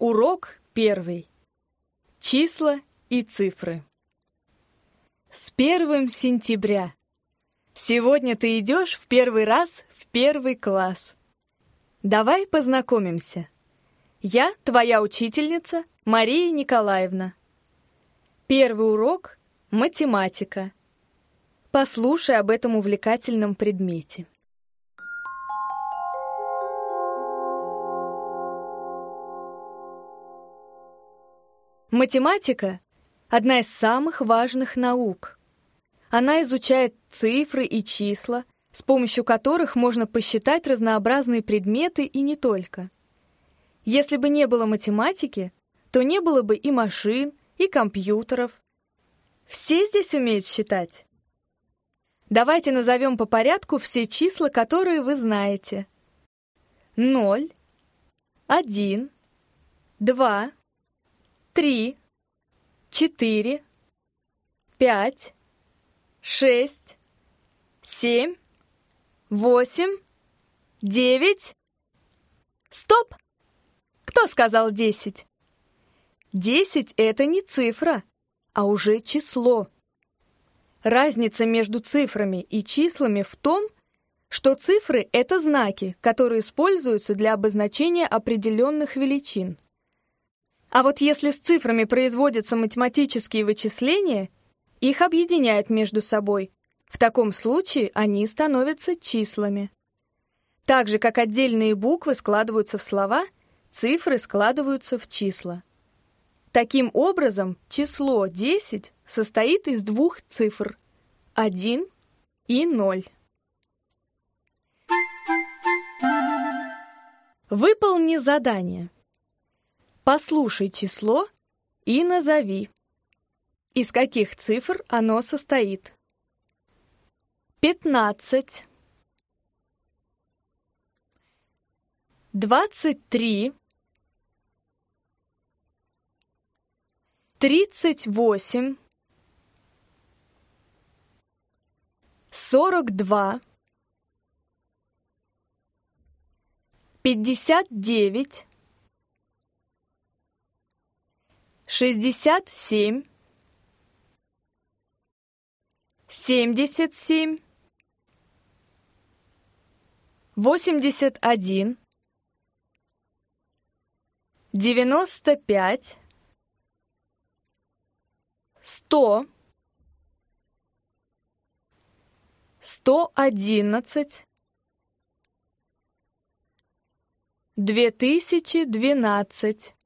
Урок первый. Числа и цифры. С первым сентября. Сегодня ты идешь в первый раз в первый класс. Давай познакомимся. Я твоя учительница Мария Николаевна. Первый урок — математика. Послушай об этом увлекательном предмете. Математика — одна из самых важных наук. Она изучает цифры и числа, с помощью которых можно посчитать разнообразные предметы и не только. Если бы не было математики, то не было бы и машин, и компьютеров. Все здесь умеют считать? Давайте назовем по порядку все числа, которые вы знаете. 0, 1, 2, три, четыре, пять, шесть, семь, восемь, девять. Стоп! Кто сказал десять? Десять — это не цифра, а уже число. Разница между цифрами и числами в том, что цифры — это знаки, которые используются для обозначения определенных величин. А вот если с цифрами производятся математические вычисления, их объединяют между собой. В таком случае они становятся числами. Так же, как отдельные буквы складываются в слова, цифры складываются в числа. Таким образом, число 10 состоит из двух цифр — 1 и 0. Выполни задание. Послушай число и назови, из каких цифр оно состоит. 15, 23, 38, 42, 59, шестьдесят семь, семьдесят семь, восемьдесят один, девяносто пять, сто, сто одиннадцать, две тысячи двенадцать.